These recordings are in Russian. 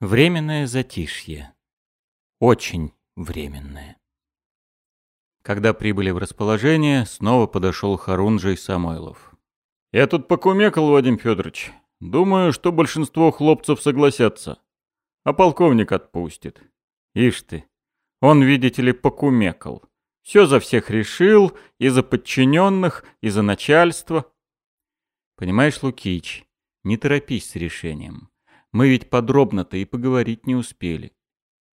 Временное затишье. Очень временное. Когда прибыли в расположение, снова подошел Харунжий Самойлов. «Я тут покумекал, Вадим Федорович. Думаю, что большинство хлопцев согласятся. А полковник отпустит. Ишь ты, он, видите ли, покумекал. Все за всех решил, и за подчиненных, и за начальство. Понимаешь, Лукич, не торопись с решением. Мы ведь подробно-то и поговорить не успели.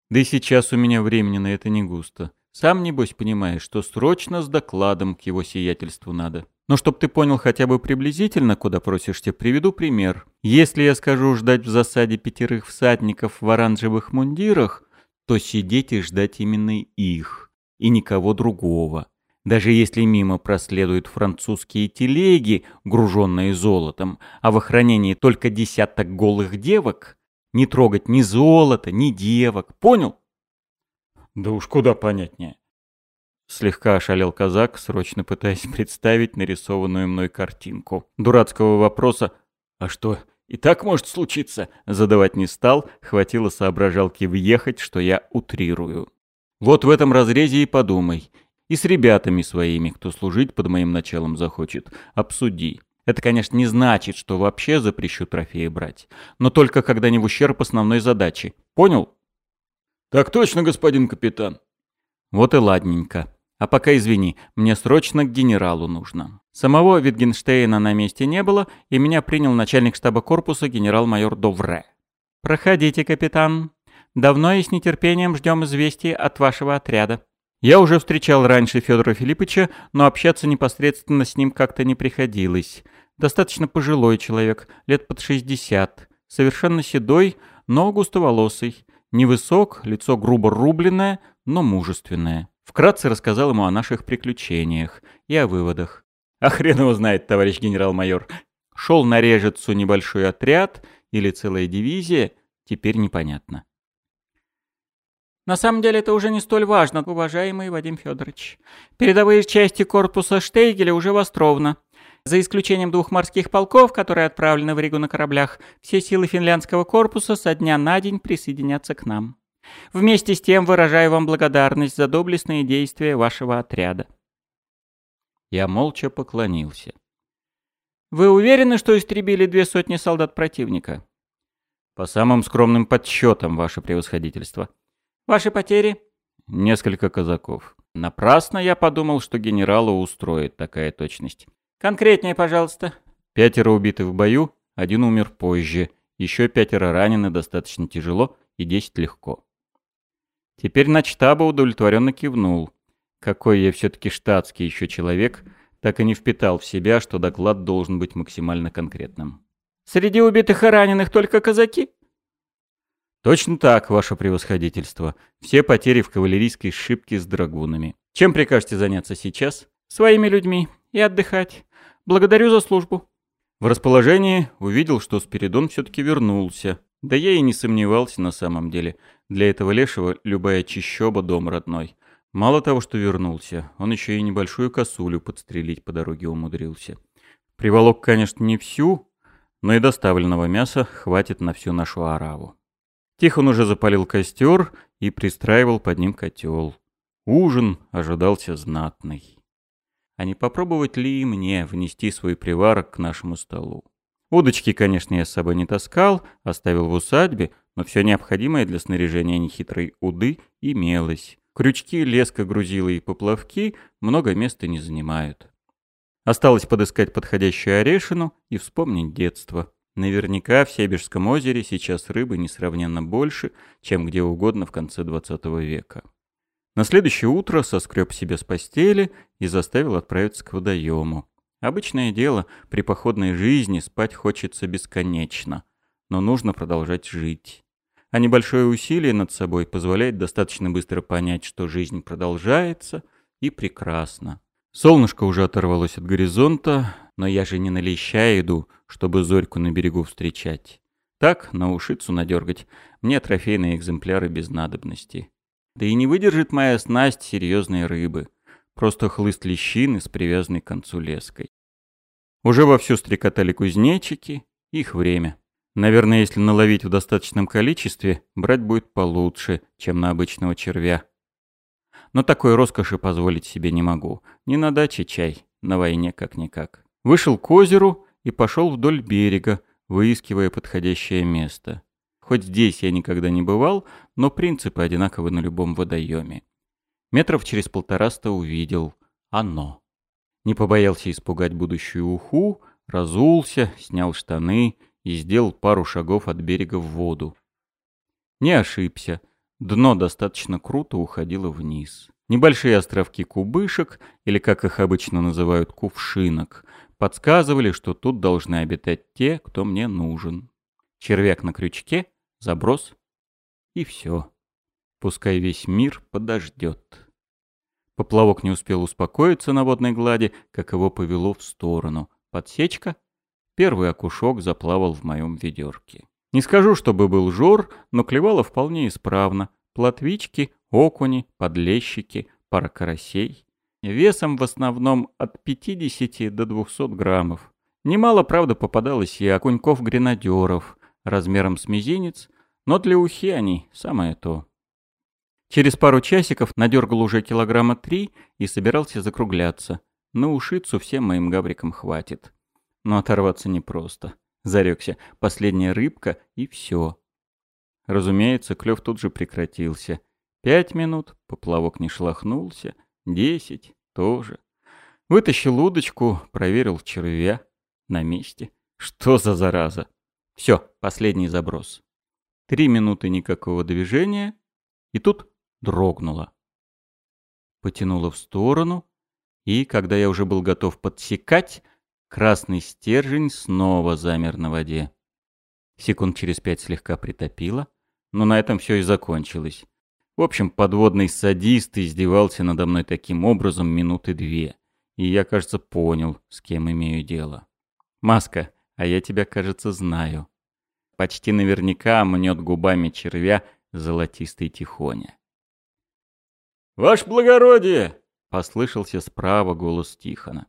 Да и сейчас у меня времени на это не густо. Сам, небось, понимаешь, что срочно с докладом к его сиятельству надо. Но чтоб ты понял хотя бы приблизительно, куда просишься, приведу пример. Если я скажу ждать в засаде пятерых всадников в оранжевых мундирах, то сидеть и ждать именно их, и никого другого. Даже если мимо проследуют французские телеги, груженные золотом, а в охранении только десяток голых девок, не трогать ни золота, ни девок. Понял? Да уж куда понятнее. Слегка ошалел казак, срочно пытаясь представить нарисованную мной картинку. Дурацкого вопроса «А что, и так может случиться?» задавать не стал, хватило соображалки въехать, что я утрирую. Вот в этом разрезе и подумай – и с ребятами своими, кто служить под моим началом захочет. Обсуди. Это, конечно, не значит, что вообще запрещу трофеи брать. Но только когда не в ущерб основной задачи. Понял? Так точно, господин капитан. Вот и ладненько. А пока извини, мне срочно к генералу нужно. Самого Витгенштейна на месте не было, и меня принял начальник штаба корпуса генерал-майор Довре. «Проходите, капитан. Давно и с нетерпением ждем известий от вашего отряда». Я уже встречал раньше Федора Филипповича, но общаться непосредственно с ним как-то не приходилось. Достаточно пожилой человек, лет под 60, совершенно седой, но густоволосый, невысок, лицо грубо рубленное, но мужественное. Вкратце рассказал ему о наших приключениях и о выводах. А хрен его знает, товарищ генерал-майор. Шел на режицу небольшой отряд или целая дивизия, теперь непонятно. На самом деле это уже не столь важно, уважаемый Вадим Федорович. Передовые части корпуса Штейгеля уже востровно. За исключением двух морских полков, которые отправлены в Ригу на кораблях, все силы финляндского корпуса со дня на день присоединятся к нам. Вместе с тем выражаю вам благодарность за доблестные действия вашего отряда. Я молча поклонился. Вы уверены, что истребили две сотни солдат противника? По самым скромным подсчетам, ваше превосходительство. Ваши потери? Несколько казаков. Напрасно я подумал, что генералу устроит такая точность. Конкретнее, пожалуйста. Пятеро убиты в бою, один умер позже. Еще пятеро ранены достаточно тяжело и десять легко. Теперь на штаба удовлетворенно кивнул. Какой я все-таки штатский еще человек, так и не впитал в себя, что доклад должен быть максимально конкретным. «Среди убитых и раненых только казаки?» «Точно так, ваше превосходительство. Все потери в кавалерийской шибке с драгунами. Чем прикажете заняться сейчас?» «Своими людьми. И отдыхать. Благодарю за службу». В расположении увидел, что Спиридон все-таки вернулся. Да я и не сомневался на самом деле. Для этого лешего любая чищоба дом родной. Мало того, что вернулся, он еще и небольшую косулю подстрелить по дороге умудрился. Приволок, конечно, не всю, но и доставленного мяса хватит на всю нашу араву. Тихон уже запалил костер и пристраивал под ним котел. Ужин ожидался знатный. А не попробовать ли мне внести свой приварок к нашему столу? Удочки, конечно, я с собой не таскал, оставил в усадьбе, но все необходимое для снаряжения нехитрой уды имелось. Крючки, леска, грузила и поплавки много места не занимают. Осталось подыскать подходящую орешину и вспомнить детство. Наверняка в Себежском озере сейчас рыбы несравненно больше, чем где угодно в конце 20 века. На следующее утро соскреб себе с постели и заставил отправиться к водоему. Обычное дело, при походной жизни спать хочется бесконечно, но нужно продолжать жить. А небольшое усилие над собой позволяет достаточно быстро понять, что жизнь продолжается и прекрасна. Солнышко уже оторвалось от горизонта, но я же не на леща иду, чтобы зорьку на берегу встречать. Так, на ушицу надергать, мне трофейные экземпляры без надобности. Да и не выдержит моя снасть серьезной рыбы. Просто хлыст лещины с привязанной к концу леской. Уже вовсю стрекотали кузнечики, их время. Наверное, если наловить в достаточном количестве, брать будет получше, чем на обычного червя. Но такой роскоши позволить себе не могу. Не на даче чай, на войне как-никак. Вышел к озеру и пошел вдоль берега, выискивая подходящее место. Хоть здесь я никогда не бывал, но принципы одинаковы на любом водоеме. Метров через полтораста увидел оно. Не побоялся испугать будущую уху, разулся, снял штаны и сделал пару шагов от берега в воду. Не ошибся. Дно достаточно круто уходило вниз. Небольшие островки кубышек, или как их обычно называют кувшинок, подсказывали, что тут должны обитать те, кто мне нужен. Червяк на крючке, заброс и все. Пускай весь мир подождет. Поплавок не успел успокоиться на водной глади, как его повело в сторону. Подсечка, Первый окушок заплавал в моем ведерке. Не скажу, чтобы был жор, но клевало вполне исправно. Плотвички, окуни, подлещики, пара карасей. Весом в основном от 50 до 200 граммов. Немало, правда, попадалось и окуньков-гренадеров, размером с мизинец, но для ухи они самое то. Через пару часиков надергал уже килограмма три и собирался закругляться. На ушицу всем моим гаврикам хватит. Но оторваться непросто. Зарекся. Последняя рыбка и все. Разумеется, клев тут же прекратился. Пять минут, поплавок не шлахнулся. Десять, тоже. Вытащил удочку, проверил червя. На месте. Что за зараза? Все, последний заброс. Три минуты никакого движения. И тут дрогнуло. Потянуло в сторону. И, когда я уже был готов подсекать, Красный стержень снова замер на воде. Секунд через пять слегка притопило, но на этом все и закончилось. В общем, подводный садист издевался надо мной таким образом минуты две. И я, кажется, понял, с кем имею дело. Маска, а я тебя, кажется, знаю. Почти наверняка мнет губами червя золотистый тихоня. «Ваше благородие!» — послышался справа голос Тихона.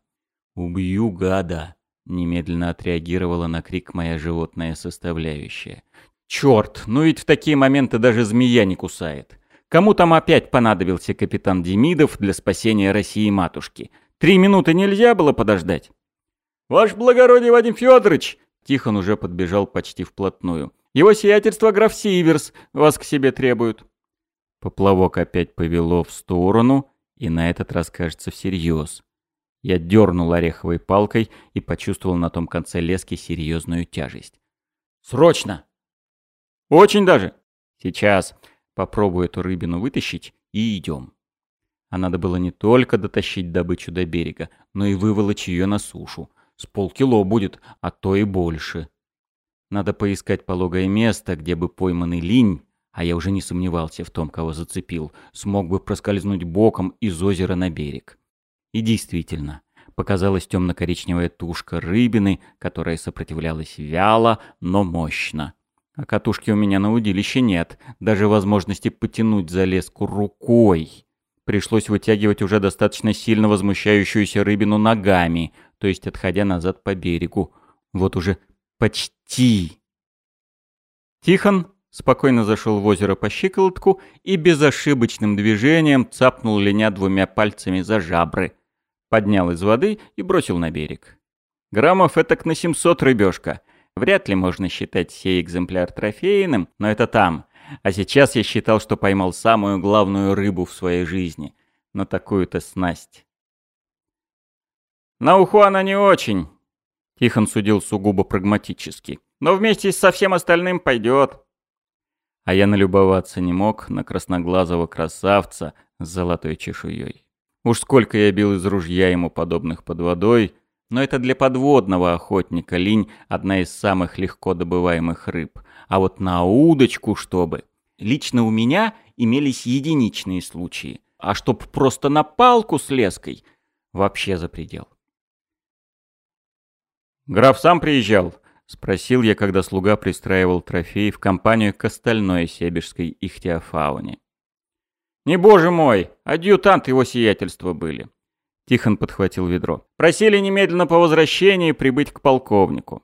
«Убью гада!» — немедленно отреагировала на крик моя животная составляющая. «Черт, ну ведь в такие моменты даже змея не кусает. Кому там опять понадобился капитан Демидов для спасения России-матушки? Три минуты нельзя было подождать?» «Ваше благородие, Вадим Федорович!» Тихон уже подбежал почти вплотную. «Его сиятельство граф Сиверс вас к себе требует». Поплавок опять повело в сторону, и на этот раз, кажется, всерьез. Я дернул ореховой палкой и почувствовал на том конце лески серьезную тяжесть. «Срочно!» «Очень даже!» «Сейчас попробую эту рыбину вытащить и идем». А надо было не только дотащить добычу до берега, но и выволочь ее на сушу. С полкило будет, а то и больше. Надо поискать пологое место, где бы пойманный линь, а я уже не сомневался в том, кого зацепил, смог бы проскользнуть боком из озера на берег. И действительно, показалась темно-коричневая тушка рыбины, которая сопротивлялась вяло, но мощно. А катушки у меня на удилище нет, даже возможности потянуть за леску рукой. Пришлось вытягивать уже достаточно сильно возмущающуюся рыбину ногами, то есть отходя назад по берегу. Вот уже почти. Тихон спокойно зашел в озеро по щиколотку и безошибочным движением цапнул линя двумя пальцами за жабры – поднял из воды и бросил на берег. Граммов этак на 700 рыбешка. Вряд ли можно считать сей экземпляр трофейным, но это там. А сейчас я считал, что поймал самую главную рыбу в своей жизни. На такую-то снасть. На уху она не очень. Тихон судил сугубо прагматически. Но вместе со всем остальным пойдет. А я налюбоваться не мог на красноглазого красавца с золотой чешуей. Уж сколько я бил из ружья ему подобных под водой, но это для подводного охотника линь одна из самых легко добываемых рыб. А вот на удочку чтобы. Лично у меня имелись единичные случаи. А чтоб просто на палку с леской, вообще за предел. «Граф сам приезжал?» — спросил я, когда слуга пристраивал трофей в компанию к остальной себежской ихтиофауне. «Не боже мой! Адъютант его сиятельства были!» Тихон подхватил ведро. «Просили немедленно по возвращении прибыть к полковнику».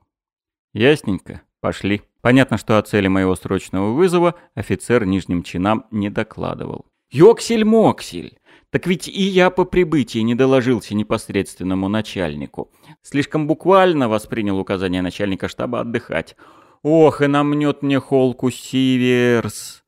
«Ясненько. Пошли». Понятно, что о цели моего срочного вызова офицер нижним чинам не докладывал. Йоксель-моксель! Так ведь и я по прибытии не доложился непосредственному начальнику. Слишком буквально воспринял указание начальника штаба отдыхать. Ох, и намнет мне холку Сиверс.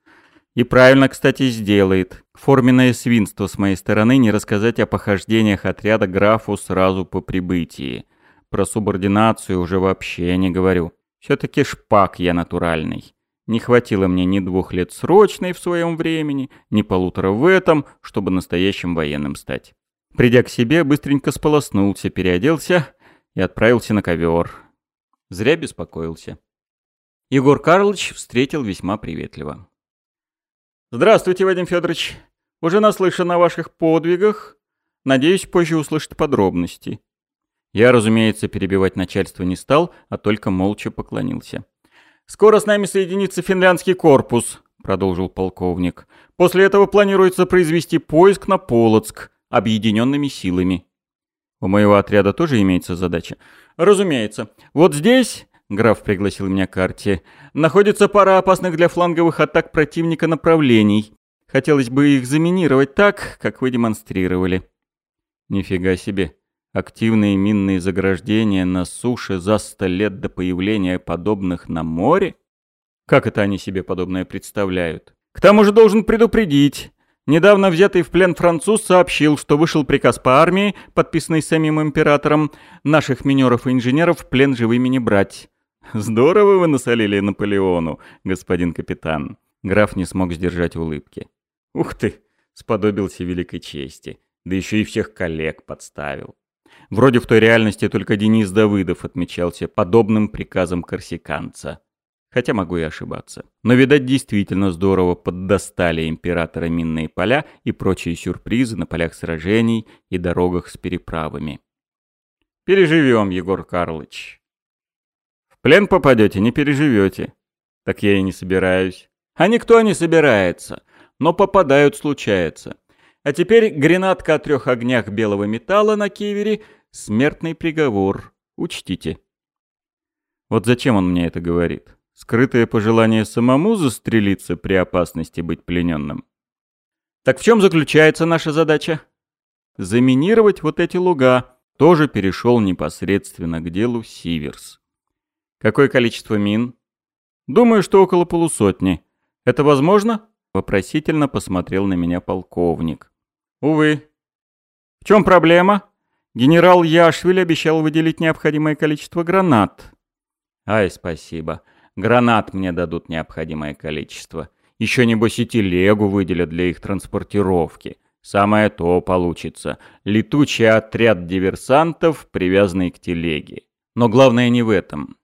И правильно, кстати, сделает. Форменное свинство с моей стороны не рассказать о похождениях отряда графу сразу по прибытии. Про субординацию уже вообще не говорю. Все-таки шпак я натуральный. Не хватило мне ни двух лет срочной в своем времени, ни полутора в этом, чтобы настоящим военным стать. Придя к себе, быстренько сполоснулся, переоделся и отправился на ковер. Зря беспокоился. Егор Карлович встретил весьма приветливо. «Здравствуйте, Вадим Федорович. Уже наслышан о ваших подвигах. Надеюсь, позже услышать подробности». Я, разумеется, перебивать начальство не стал, а только молча поклонился. «Скоро с нами соединится финляндский корпус», — продолжил полковник. «После этого планируется произвести поиск на Полоцк объединенными силами». «У моего отряда тоже имеется задача?» «Разумеется. Вот здесь...» — граф пригласил меня к карте. «Находится пара опасных для фланговых атак противника направлений. Хотелось бы их заминировать так, как вы демонстрировали». «Нифига себе. Активные минные заграждения на суше за сто лет до появления подобных на море? Как это они себе подобное представляют? К тому же должен предупредить. Недавно взятый в плен француз сообщил, что вышел приказ по армии, подписанный самим императором, наших минеров и инженеров в плен живыми не брать. Здорово вы насолили Наполеону, господин капитан. Граф не смог сдержать улыбки. Ух ты, сподобился великой чести. Да еще и всех коллег подставил. Вроде в той реальности только Денис Давыдов отмечался подобным приказом корсиканца. Хотя могу и ошибаться. Но, видать, действительно здорово поддостали императора минные поля и прочие сюрпризы на полях сражений и дорогах с переправами. Переживем, Егор Карлович. Плен попадете, не переживете. Так я и не собираюсь. А никто не собирается. Но попадают случается. А теперь гренатка о трех огнях белого металла на кивере — смертный приговор. Учтите. Вот зачем он мне это говорит? Скрытое пожелание самому застрелиться при опасности быть плененным? Так в чем заключается наша задача? Заминировать вот эти луга. Тоже перешел непосредственно к делу Сиверс. Какое количество мин? Думаю, что около полусотни. Это возможно? Вопросительно посмотрел на меня полковник. Увы. В чем проблема? Генерал Яшвиль обещал выделить необходимое количество гранат. Ай, спасибо. Гранат мне дадут необходимое количество. Еще небось и телегу выделят для их транспортировки. Самое то получится. Летучий отряд диверсантов, привязанный к телеге. Но главное не в этом.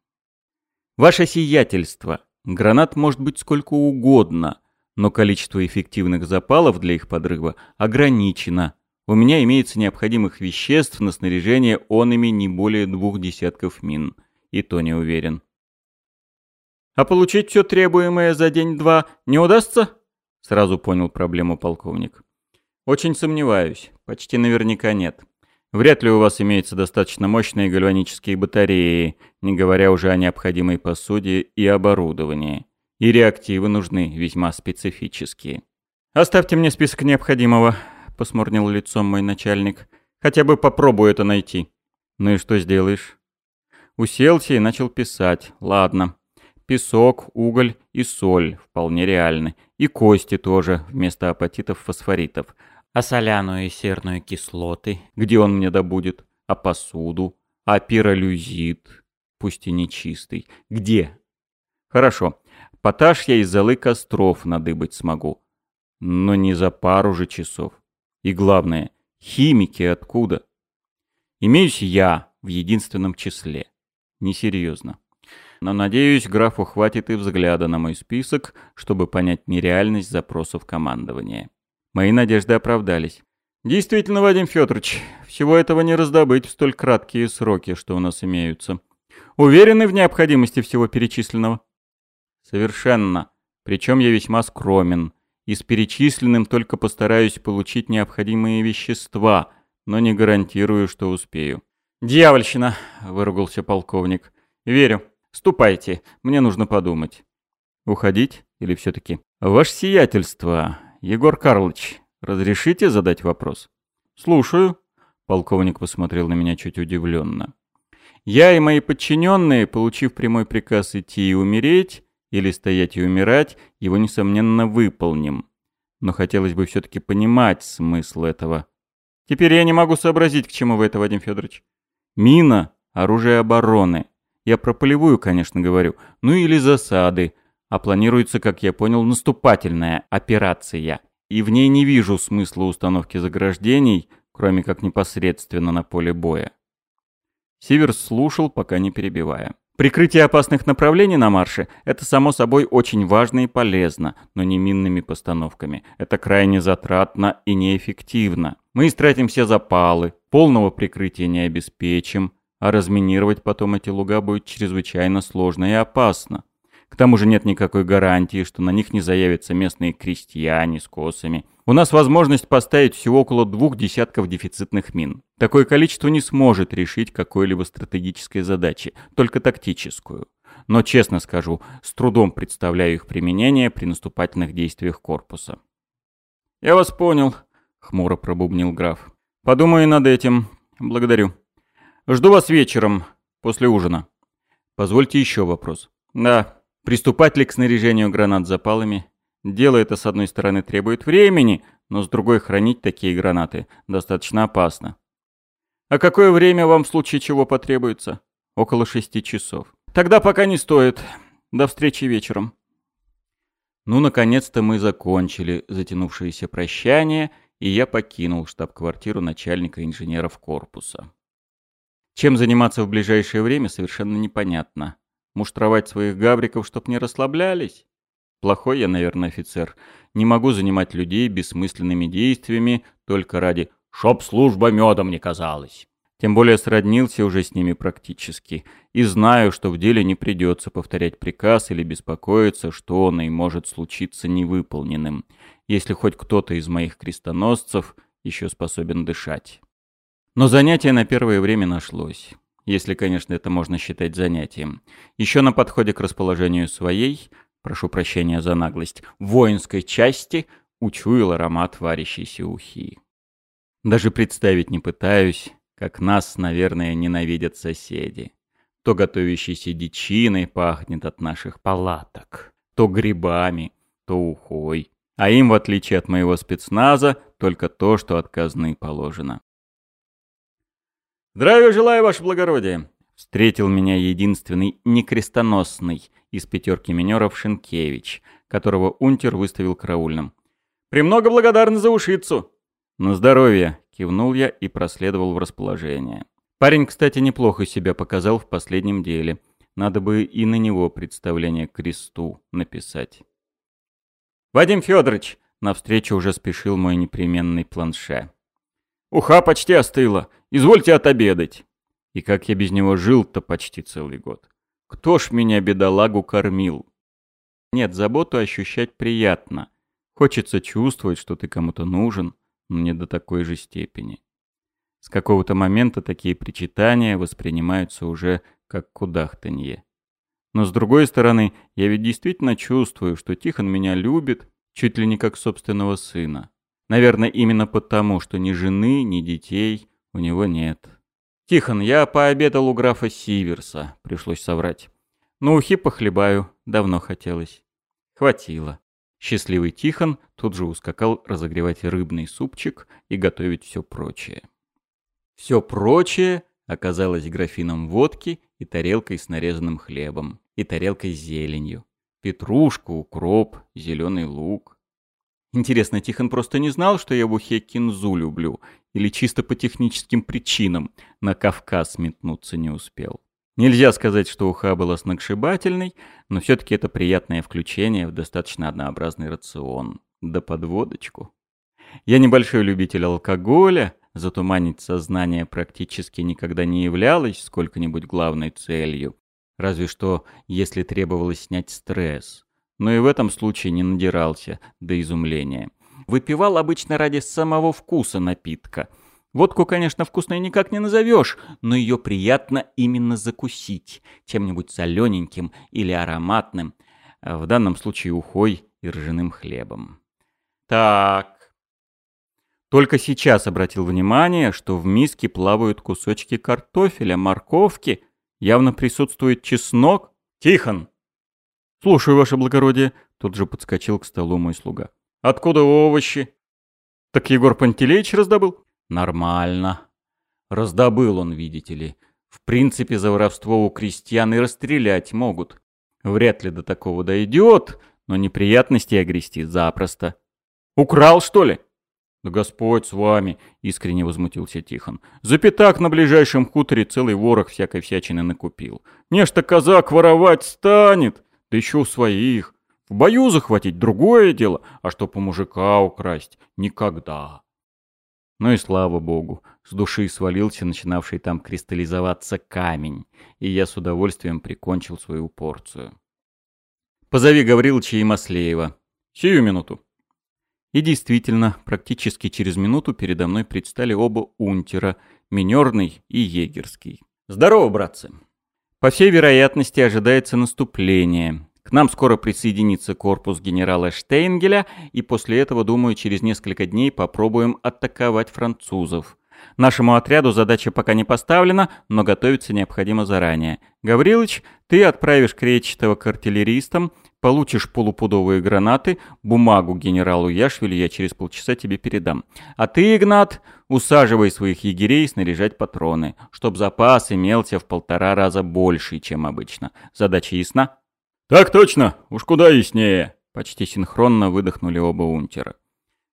Ваше сиятельство. Гранат может быть сколько угодно но количество эффективных запалов для их подрыва ограничено. У меня имеется необходимых веществ на снаряжение онами не более двух десятков мин. И то не уверен. А получить все требуемое за день-два не удастся? Сразу понял проблему полковник. Очень сомневаюсь. Почти наверняка нет. Вряд ли у вас имеется достаточно мощные гальванические батареи, не говоря уже о необходимой посуде и оборудовании. И реактивы нужны весьма специфические. «Оставьте мне список необходимого», — посмурнил лицом мой начальник. «Хотя бы попробую это найти». «Ну и что сделаешь?» Уселся и начал писать. «Ладно. Песок, уголь и соль вполне реальны. И кости тоже вместо апатитов-фосфоритов. А соляную и серную кислоты, где он мне добудет? А посуду? А пиролюзит? Пусть и нечистый. Где? Хорошо. Поташ я из золы костров надыбать смогу. Но не за пару же часов. И главное, химики откуда? Имеюсь я в единственном числе. Несерьезно. Но, надеюсь, графу хватит и взгляда на мой список, чтобы понять нереальность запросов командования. Мои надежды оправдались. Действительно, Вадим Федорович, всего этого не раздобыть в столь краткие сроки, что у нас имеются. Уверены в необходимости всего перечисленного? Совершенно. Причем я весьма скромен. И с перечисленным только постараюсь получить необходимые вещества, но не гарантирую, что успею. «Дьявольщина!» — выругался полковник. «Верю. Ступайте, мне нужно подумать. Уходить или все-таки? Ваше сиятельство, Егор Карлович, разрешите задать вопрос? Слушаю. Полковник посмотрел на меня чуть удивленно. Я и мои подчиненные, получив прямой приказ идти и умереть, или стоять и умирать, его, несомненно, выполним. Но хотелось бы все-таки понимать смысл этого. Теперь я не могу сообразить, к чему вы это, Вадим Федорович. Мина — оружие обороны. Я про полевую, конечно, говорю. Ну или засады. А планируется, как я понял, наступательная операция. И в ней не вижу смысла установки заграждений, кроме как непосредственно на поле боя. Сиверс слушал, пока не перебивая. Прикрытие опасных направлений на марше – это, само собой, очень важно и полезно, но не минными постановками. Это крайне затратно и неэффективно. Мы истратим все запалы, полного прикрытия не обеспечим, а разминировать потом эти луга будет чрезвычайно сложно и опасно. К тому же нет никакой гарантии, что на них не заявятся местные крестьяне с косами. У нас возможность поставить всего около двух десятков дефицитных мин. Такое количество не сможет решить какой-либо стратегической задачи, только тактическую. Но, честно скажу, с трудом представляю их применение при наступательных действиях корпуса. «Я вас понял», — хмуро пробубнил граф. «Подумаю над этим. Благодарю. Жду вас вечером, после ужина. Позвольте еще вопрос. Да, Приступать ли к снаряжению гранат запалами? Дело это, с одной стороны, требует времени, но с другой хранить такие гранаты достаточно опасно. А какое время вам в случае чего потребуется? Около шести часов. Тогда пока не стоит. До встречи вечером. Ну, наконец-то мы закончили затянувшееся прощание, и я покинул штаб-квартиру начальника инженеров корпуса. Чем заниматься в ближайшее время, совершенно непонятно. Муштровать своих гавриков, чтоб не расслаблялись? Плохой я, наверное, офицер. Не могу занимать людей бессмысленными действиями только ради «чтоб служба медом не казалась». Тем более сроднился уже с ними практически. И знаю, что в деле не придется повторять приказ или беспокоиться, что он и может случиться невыполненным, если хоть кто-то из моих крестоносцев еще способен дышать. Но занятие на первое время нашлось если, конечно, это можно считать занятием. Еще на подходе к расположению своей, прошу прощения за наглость, воинской части учуял аромат варящейся ухи. Даже представить не пытаюсь, как нас, наверное, ненавидят соседи. То готовящейся дичиной пахнет от наших палаток, то грибами, то ухой. А им, в отличие от моего спецназа, только то, что от казны положено. «Здравия желаю, ваше благородие!» Встретил меня единственный некрестоносный из пятерки минеров Шенкевич, которого унтер выставил караульным. «Премного благодарны за ушицу!» «На здоровье!» — кивнул я и проследовал в расположение. Парень, кстати, неплохо себя показал в последнем деле. Надо бы и на него представление кресту написать. «Вадим Федорович!» — навстречу уже спешил мой непременный планше. «Уха почти остыла. Извольте отобедать. И как я без него жил-то почти целый год. Кто ж меня, бедолагу, кормил? Нет, заботу ощущать приятно. Хочется чувствовать, что ты кому-то нужен, но не до такой же степени. С какого-то момента такие причитания воспринимаются уже как кудахтанье. Но с другой стороны, я ведь действительно чувствую, что Тихон меня любит, чуть ли не как собственного сына. Наверное, именно потому, что ни жены, ни детей, у него нет. «Тихон, я пообедал у графа Сиверса», — пришлось соврать. «Ну, ухи похлебаю, давно хотелось». Хватило. Счастливый Тихон тут же ускакал разогревать рыбный супчик и готовить все прочее. Все прочее оказалось графином водки и тарелкой с нарезанным хлебом, и тарелкой с зеленью. Петрушку, укроп, зеленый лук. Интересно, Тихон просто не знал, что я в ухе кинзу люблю, или чисто по техническим причинам на Кавказ метнуться не успел. Нельзя сказать, что уха была сногсшибательной, но все-таки это приятное включение в достаточно однообразный рацион. Да подводочку. Я небольшой любитель алкоголя, затуманить сознание практически никогда не являлось сколько-нибудь главной целью. Разве что, если требовалось снять стресс но и в этом случае не надирался до изумления. Выпивал обычно ради самого вкуса напитка, Водку, конечно, вкусной никак не назовешь, но ее приятно именно закусить чем-нибудь солененьким или ароматным, а в данном случае ухой и ржаным хлебом. Так. Только сейчас обратил внимание, что в миске плавают кусочки картофеля, морковки, явно присутствует чеснок. Тихон! Слушаю, ваше благородие, тут же подскочил к столу мой слуга. Откуда овощи? Так Егор Пантелеич раздобыл? Нормально. Раздобыл он, видите ли. В принципе, за воровство у крестьян и расстрелять могут. Вряд ли до такого дойдет, но неприятности огрести запросто. Украл, что ли? Да Господь с вами, искренне возмутился Тихон. За пятак на ближайшем хуторе целый ворох всякой всячины накупил. Нечто казак воровать станет, да еще у своих. В бою захватить другое дело, а чтоб у мужика украсть — никогда. Ну и слава богу, с души свалился начинавший там кристаллизоваться камень, и я с удовольствием прикончил свою порцию. «Позови Гавриловича и Маслеева. Сию минуту». И действительно, практически через минуту передо мной предстали оба унтера, минерный и егерский. «Здорово, братцы!» По всей вероятности ожидается наступление. К нам скоро присоединится корпус генерала Штейнгеля, и после этого, думаю, через несколько дней попробуем атаковать французов. Нашему отряду задача пока не поставлена, но готовиться необходимо заранее. Гаврилыч, ты отправишь Кречетова к артиллеристам, получишь полупудовые гранаты, бумагу генералу Яшвили я через полчаса тебе передам. А ты, Игнат, усаживай своих егерей снаряжать патроны, чтоб запас имелся в полтора раза больше, чем обычно. Задача ясна? «Так точно, уж куда яснее!» Почти синхронно выдохнули оба унтера.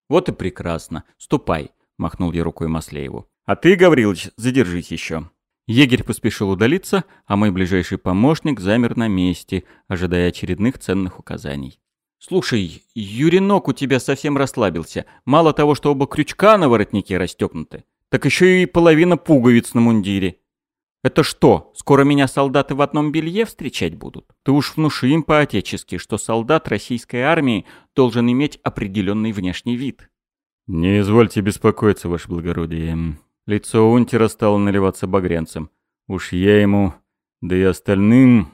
«Вот и прекрасно. Ступай!» — махнул я рукой Маслееву. «А ты, Гаврилович, задержись еще!» Егерь поспешил удалиться, а мой ближайший помощник замер на месте, ожидая очередных ценных указаний. «Слушай, Юринок у тебя совсем расслабился. Мало того, что оба крючка на воротнике расстегнуты, так еще и половина пуговиц на мундире. Это что, скоро меня солдаты в одном белье встречать будут? Ты уж внуши им по-отечески, что солдат российской армии должен иметь определенный внешний вид. Не извольте беспокоиться, ваше благородие. Лицо унтера стало наливаться багрянцем. Уж я ему, да и остальным,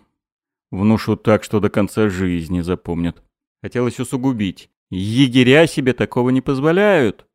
внушу так, что до конца жизни запомнят. Хотелось усугубить. Егеря себе такого не позволяют.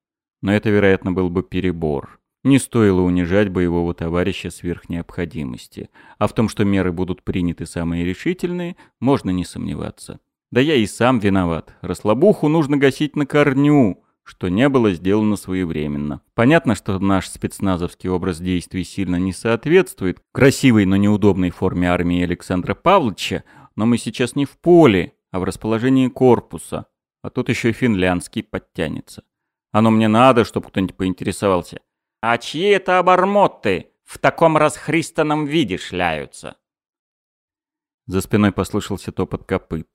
Но это, вероятно, был бы перебор. Не стоило унижать боевого товарища сверх необходимости, а в том, что меры будут приняты самые решительные, можно не сомневаться. Да я и сам виноват. Расслабуху нужно гасить на корню, что не было сделано своевременно. Понятно, что наш спецназовский образ действий сильно не соответствует красивой, но неудобной форме армии Александра Павловича, но мы сейчас не в поле, а в расположении корпуса, а тут еще и финляндский подтянется. Оно мне надо, чтобы кто-нибудь поинтересовался. А чьи это обормоты в таком расхристанном виде шляются? За спиной послышался топот копыт.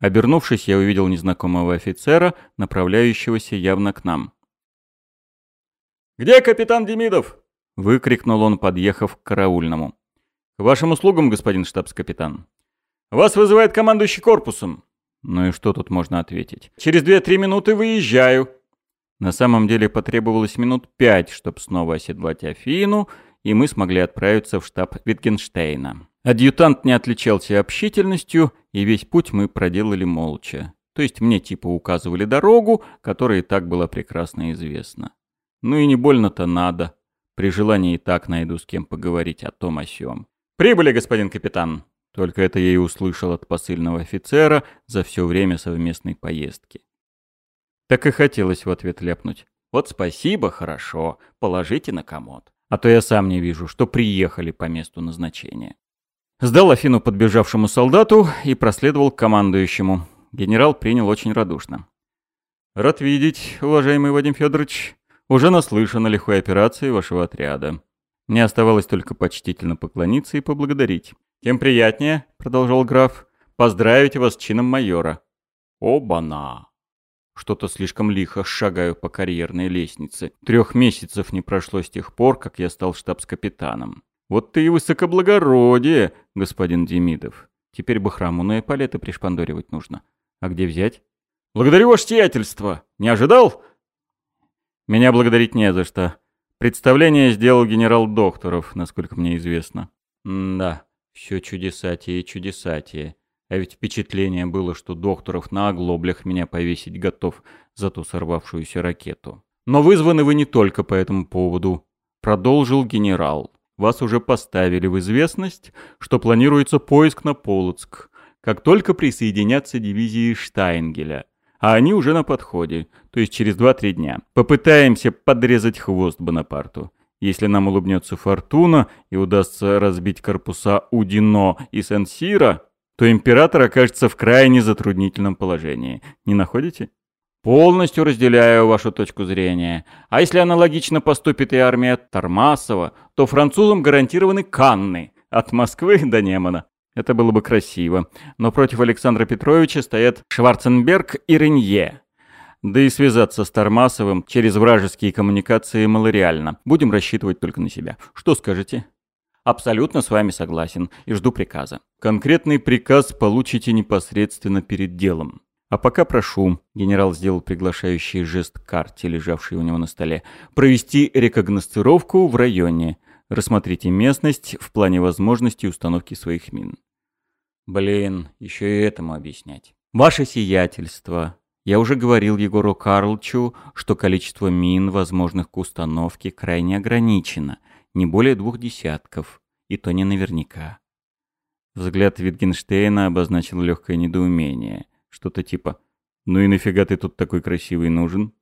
Обернувшись, я увидел незнакомого офицера, направляющегося явно к нам. «Где капитан Демидов?» — выкрикнул он, подъехав к караульному. «К вашим услугам, господин штабс-капитан». «Вас вызывает командующий корпусом». Ну и что тут можно ответить? «Через две-три минуты выезжаю», на самом деле потребовалось минут пять, чтобы снова оседлать Афину, и мы смогли отправиться в штаб Витгенштейна. Адъютант не отличался общительностью, и весь путь мы проделали молча. То есть мне типа указывали дорогу, которая и так была прекрасно известна. Ну и не больно-то надо. При желании и так найду с кем поговорить о том о сём. «Прибыли, господин капитан!» Только это я и услышал от посыльного офицера за все время совместной поездки. Так и хотелось в ответ ляпнуть. Вот спасибо, хорошо, положите на комод. А то я сам не вижу, что приехали по месту назначения. Сдал Афину подбежавшему солдату и проследовал к командующему. Генерал принял очень радушно. «Рад видеть, уважаемый Вадим Федорович. Уже наслышан о лихой операции вашего отряда. Мне оставалось только почтительно поклониться и поблагодарить. Тем приятнее, — продолжал граф, — поздравить вас с чином майора». «Оба-на!» Что-то слишком лихо шагаю по карьерной лестнице. Трех месяцев не прошло с тех пор, как я стал штабс-капитаном. Вот ты и высокоблагородие, господин Демидов. Теперь бы храму на эполеты пришпандоривать нужно. А где взять? Благодарю ваше сиятельство. Не ожидал? Меня благодарить не за что. Представление сделал генерал Докторов, насколько мне известно. М да, все чудесатие и чудесатие. А ведь впечатление было, что Докторов на оглоблях меня повесить готов за ту сорвавшуюся ракету. Но вызваны вы не только по этому поводу, продолжил генерал. Вас уже поставили в известность, что планируется поиск на Полоцк, как только присоединятся дивизии Штайнгеля. А они уже на подходе, то есть через 2-3 дня. Попытаемся подрезать хвост Бонапарту. Если нам улыбнется фортуна и удастся разбить корпуса Удино и Сен-Сира, то император окажется в крайне затруднительном положении. Не находите? Полностью разделяю вашу точку зрения. А если аналогично поступит и армия Тормасова, то французам гарантированы Канны от Москвы до Немана. Это было бы красиво. Но против Александра Петровича стоят Шварценберг и Ренье. Да и связаться с Тормасовым через вражеские коммуникации малореально. Будем рассчитывать только на себя. Что скажете? Абсолютно с вами согласен и жду приказа. Конкретный приказ получите непосредственно перед делом. А пока прошу, генерал сделал приглашающий жест карте, лежавшей у него на столе, провести рекогностировку в районе. Рассмотрите местность в плане возможности установки своих мин. Блин, еще и этому объяснять. Ваше сиятельство. Я уже говорил Егору Карлчу, что количество мин, возможных к установке, крайне ограничено. Не более двух десятков. И то не наверняка. Взгляд Витгенштейна обозначил легкое недоумение. Что-то типа «Ну и нафига ты тут такой красивый нужен?»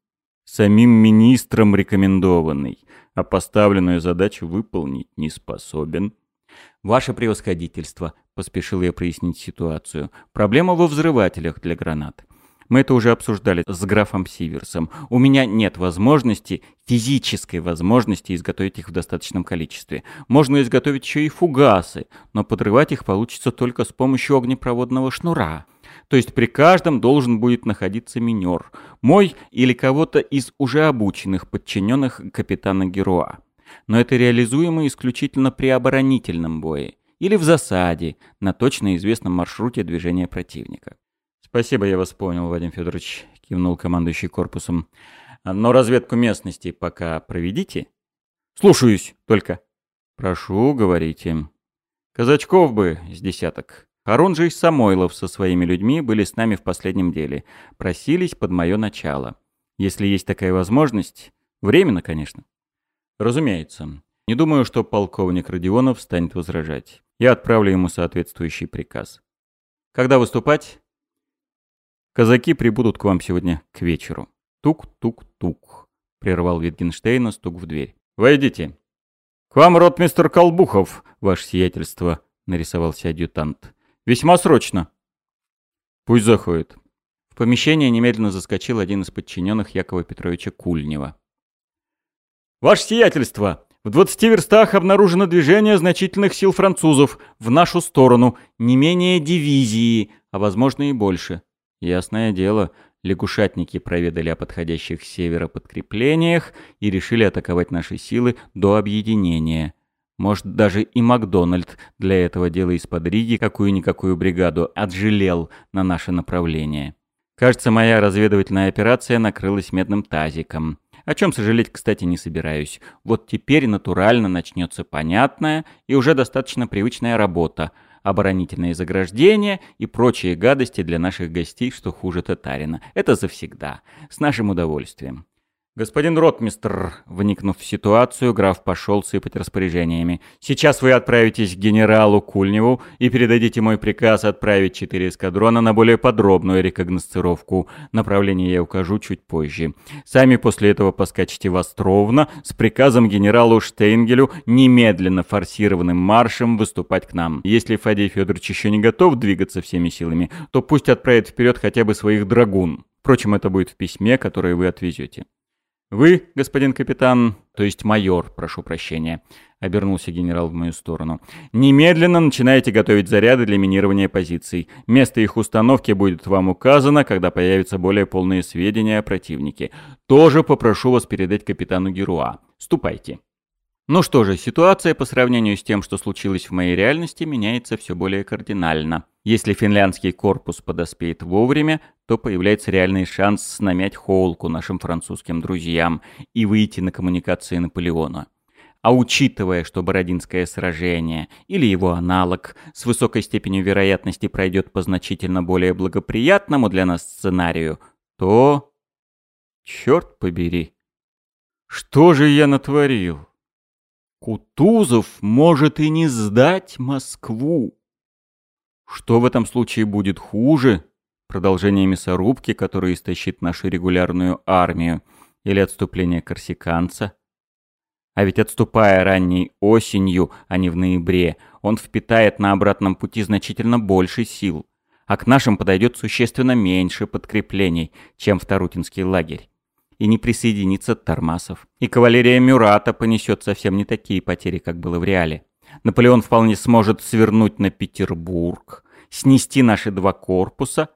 Самим министром рекомендованный, а поставленную задачу выполнить не способен. «Ваше превосходительство», — поспешил я прояснить ситуацию, — «проблема во взрывателях для гранат. Мы это уже обсуждали с графом Сиверсом. У меня нет возможности, физической возможности изготовить их в достаточном количестве. Можно изготовить еще и фугасы, но подрывать их получится только с помощью огнепроводного шнура. То есть при каждом должен будет находиться минер. Мой или кого-то из уже обученных подчиненных капитана Героа. Но это реализуемо исключительно при оборонительном бое или в засаде на точно известном маршруте движения противника. «Спасибо, я вас понял, Вадим Федорович», — кивнул командующий корпусом. «Но разведку местности пока проведите?» «Слушаюсь только». «Прошу, говорите». «Казачков бы с десяток. Харун же и Самойлов со своими людьми были с нами в последнем деле. Просились под мое начало. Если есть такая возможность, временно, конечно. Разумеется. Не думаю, что полковник Родионов станет возражать. Я отправлю ему соответствующий приказ. Когда выступать? Казаки прибудут к вам сегодня к вечеру. Тук-тук-тук. Прервал Витгенштейна стук в дверь. Войдите. К вам ротмистер Колбухов, ваше сиятельство, нарисовался адъютант. Весьма срочно. Пусть заходит. В помещение немедленно заскочил один из подчиненных Якова Петровича Кульнева. Ваше сиятельство! В 20 верстах обнаружено движение значительных сил французов в нашу сторону, не менее дивизии, а возможно и больше. Ясное дело, лягушатники проведали о подходящих с севера подкреплениях и решили атаковать наши силы до объединения. Может, даже и Макдональд для этого дела из-под Риги какую-никакую бригаду отжалел на наше направление. Кажется, моя разведывательная операция накрылась медным тазиком. О чем сожалеть, кстати, не собираюсь. Вот теперь натурально начнется понятная и уже достаточно привычная работа. Оборонительные заграждения и прочие гадости для наших гостей, что хуже татарина. Это завсегда. С нашим удовольствием. «Господин ротмистр», вникнув в ситуацию, граф пошел сыпать распоряжениями. «Сейчас вы отправитесь к генералу Кульневу и передадите мой приказ отправить четыре эскадрона на более подробную рекогносцировку. Направление я укажу чуть позже. Сами после этого поскачете в Островно с приказом генералу Штейнгелю немедленно форсированным маршем выступать к нам. Если Фадей Федорович еще не готов двигаться всеми силами, то пусть отправит вперед хотя бы своих драгун. Впрочем, это будет в письме, которое вы отвезете». «Вы, господин капитан, то есть майор, прошу прощения», — обернулся генерал в мою сторону, «немедленно начинайте готовить заряды для минирования позиций. Место их установки будет вам указано, когда появятся более полные сведения о противнике. Тоже попрошу вас передать капитану Геруа. Ступайте». Ну что же, ситуация по сравнению с тем, что случилось в моей реальности, меняется все более кардинально. Если финляндский корпус подоспеет вовремя, то появляется реальный шанс намять холку нашим французским друзьям и выйти на коммуникации Наполеона. А учитывая, что Бородинское сражение или его аналог с высокой степенью вероятности пройдет по значительно более благоприятному для нас сценарию, то... Черт побери! Что же я натворил? Кутузов может и не сдать Москву. Что в этом случае будет хуже? Продолжение мясорубки, которое истощит нашу регулярную армию, или отступление корсиканца? А ведь отступая ранней осенью, а не в ноябре, он впитает на обратном пути значительно больше сил, а к нашим подойдет существенно меньше подкреплений, чем в Тарутинский лагерь. И не присоединится Тормасов. И кавалерия Мюрата понесет совсем не такие потери, как было в реале. Наполеон вполне сможет свернуть на Петербург, снести наши два корпуса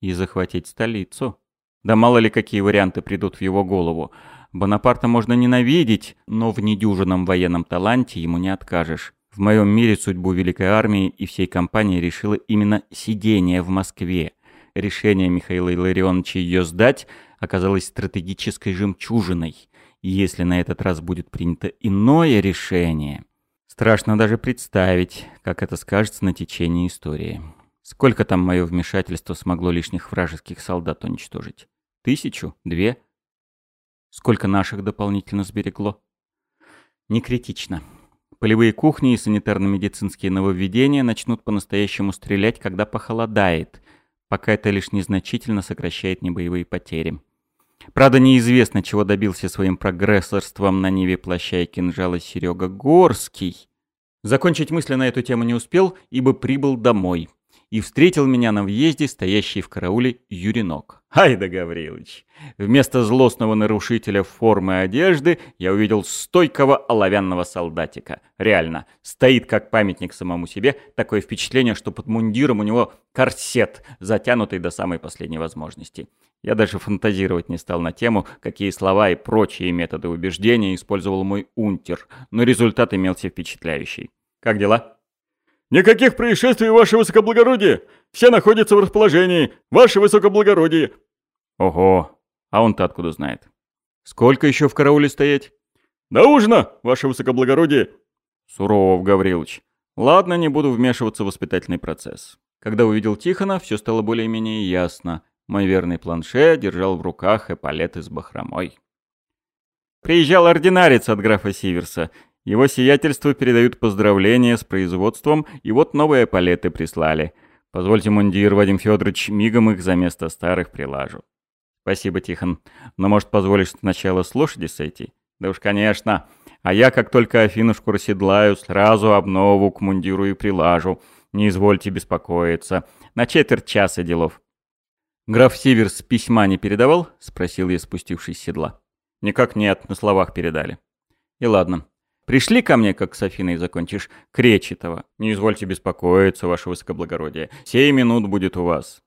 и захватить столицу. Да мало ли какие варианты придут в его голову. Бонапарта можно ненавидеть, но в недюжинном военном таланте ему не откажешь. В моем мире судьбу Великой Армии и всей компании решило именно сидение в Москве. Решение Михаила Илларионовича ее сдать оказалось стратегической жемчужиной. И если на этот раз будет принято иное решение, страшно даже представить, как это скажется на течении истории. Сколько там мое вмешательство смогло лишних вражеских солдат уничтожить? Тысячу? Две? Сколько наших дополнительно сберегло? Не критично. Полевые кухни и санитарно-медицинские нововведения начнут по-настоящему стрелять, когда похолодает, пока это лишь незначительно сокращает небоевые потери. Правда, неизвестно, чего добился своим прогрессорством на Ниве плаща и кинжала Серега Горский. Закончить мысли на эту тему не успел, ибо прибыл домой и встретил меня на въезде стоящий в карауле Юринок. Ай да Гаврилыч! Вместо злостного нарушителя формы одежды я увидел стойкого оловянного солдатика. Реально, стоит как памятник самому себе, такое впечатление, что под мундиром у него корсет, затянутый до самой последней возможности. Я даже фантазировать не стал на тему, какие слова и прочие методы убеждения использовал мой унтер, но результат имелся впечатляющий. «Как дела?» «Никаких происшествий, ваше высокоблагородие! Все находятся в расположении, ваше высокоблагородие!» «Ого! А он-то откуда знает?» «Сколько еще в карауле стоять?» «До ужина, ваше высокоблагородие!» Суров, Гаврилович. Ладно, не буду вмешиваться в воспитательный процесс. Когда увидел Тихона, все стало более-менее ясно. Мой верный планшет держал в руках эполеты с бахромой. Приезжал ординарец от графа Сиверса. Его сиятельство передают поздравления с производством, и вот новые палеты прислали. Позвольте, мундир, Вадим Федорович, мигом их за место старых прилажу. Спасибо, Тихон. Но, может, позволишь сначала с лошади сойти? Да уж, конечно. А я, как только Афинушку расседлаю, сразу обнову к мундиру и прилажу. Не извольте беспокоиться. На четверть часа делов. «Граф Сиверс письма не передавал?» — спросил я, спустившись с седла. «Никак нет, на словах передали». «И ладно. Пришли ко мне, как с Афиной закончишь, Кречетова. Не извольте беспокоиться, ваше высокоблагородие. Сей минут будет у вас».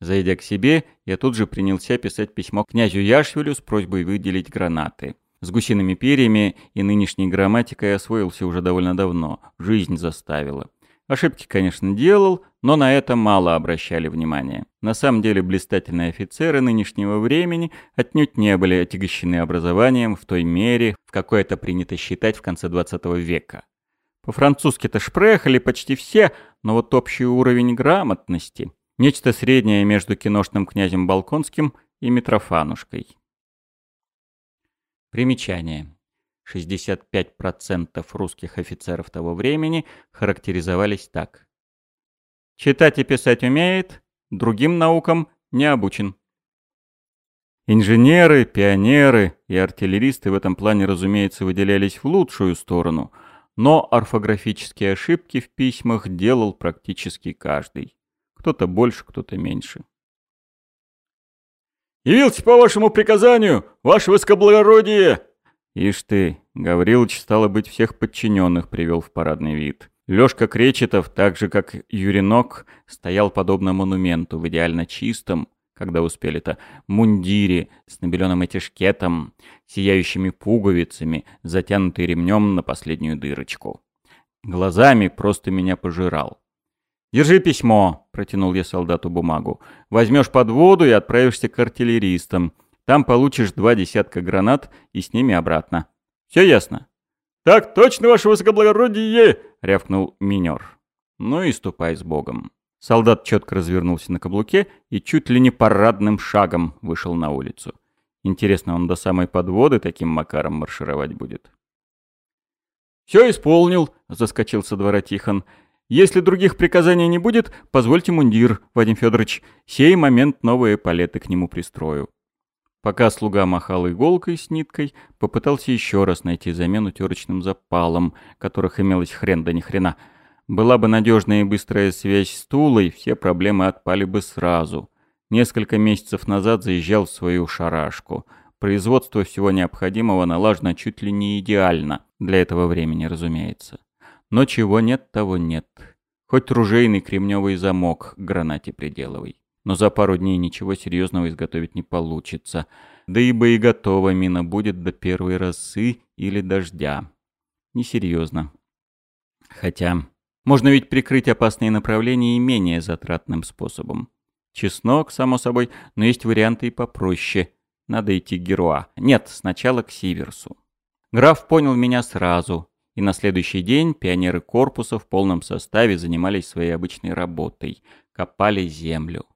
Зайдя к себе, я тут же принялся писать письмо князю Яшвилю с просьбой выделить гранаты. С гусиными перьями и нынешней грамматикой освоился уже довольно давно. Жизнь заставила. Ошибки, конечно, делал, но на это мало обращали внимания. На самом деле блистательные офицеры нынешнего времени отнюдь не были отягощены образованием в той мере, в какой это принято считать в конце 20 века. По-французски-то шпрехали почти все, но вот общий уровень грамотности – нечто среднее между киношным князем Балконским и Митрофанушкой. Примечание. 65% русских офицеров того времени характеризовались так. Читать и писать умеет, другим наукам не обучен. Инженеры, пионеры и артиллеристы в этом плане, разумеется, выделялись в лучшую сторону, но орфографические ошибки в письмах делал практически каждый. Кто-то больше, кто-то меньше. «Явился по вашему приказанию, ваше высокоблагородие!» Ишь ты, Гаврилович, стало быть, всех подчиненных привел в парадный вид. Лёшка Кречетов, так же как Юринок, стоял подобно монументу в идеально чистом, когда успели-то, мундире с набеленным этишкетом, сияющими пуговицами, затянутый ремнем на последнюю дырочку. Глазами просто меня пожирал. «Держи письмо», — протянул я солдату бумагу. «Возьмешь под воду и отправишься к артиллеристам. Там получишь два десятка гранат и с ними обратно. Все ясно?» «Так точно, ваше высокоблагородие!» — рявкнул минер. «Ну и ступай с Богом». Солдат четко развернулся на каблуке и чуть ли не парадным шагом вышел на улицу. Интересно, он до самой подводы таким макаром маршировать будет? «Все исполнил», — заскочил со двора Тихон. Если других приказаний не будет, позвольте мундир, Вадим Федорович. Сей момент новые палеты к нему пристрою. Пока слуга махал иголкой с ниткой, попытался еще раз найти замену терочным запалом, которых имелось хрен да ни хрена. Была бы надежная и быстрая связь с Тулой, все проблемы отпали бы сразу. Несколько месяцев назад заезжал в свою шарашку. Производство всего необходимого налажено чуть ли не идеально, для этого времени, разумеется. Но чего нет, того нет. Хоть ружейный кремневый замок к гранате приделывай. Но за пару дней ничего серьезного изготовить не получится. Да ибо и готова мина будет до первой росы или дождя. Несерьезно. Хотя, можно ведь прикрыть опасные направления и менее затратным способом. Чеснок, само собой, но есть варианты и попроще. Надо идти к Геруа. Нет, сначала к Сиверсу. Граф понял меня сразу и на следующий день пионеры корпуса в полном составе занимались своей обычной работой – копали землю.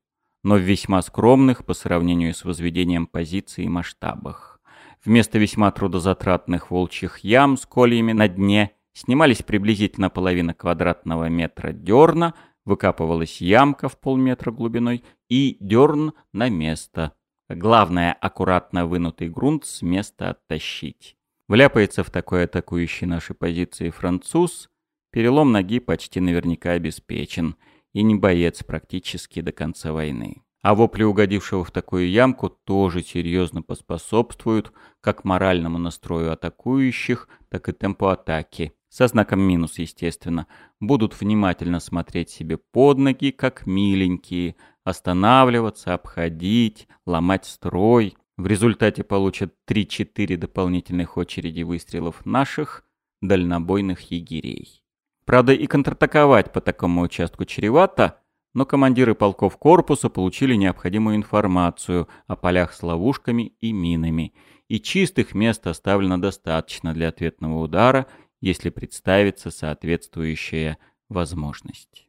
Но в весьма скромных по сравнению с возведением позиций и масштабах. Вместо весьма трудозатратных волчьих ям с кольями на дне снимались приблизительно половина квадратного метра дерна, выкапывалась ямка в полметра глубиной и дерн на место. Главное – аккуратно вынутый грунт с места оттащить. Вляпается в такой атакующий наши позиции француз, перелом ноги почти наверняка обеспечен, и не боец практически до конца войны. А вопли угодившего в такую ямку тоже серьезно поспособствуют как моральному настрою атакующих, так и темпу атаки. Со знаком минус, естественно. Будут внимательно смотреть себе под ноги, как миленькие, останавливаться, обходить, ломать строй, в результате получат 3-4 дополнительных очереди выстрелов наших дальнобойных егерей. Правда, и контратаковать по такому участку чревато, но командиры полков корпуса получили необходимую информацию о полях с ловушками и минами, и чистых мест оставлено достаточно для ответного удара, если представится соответствующая возможность.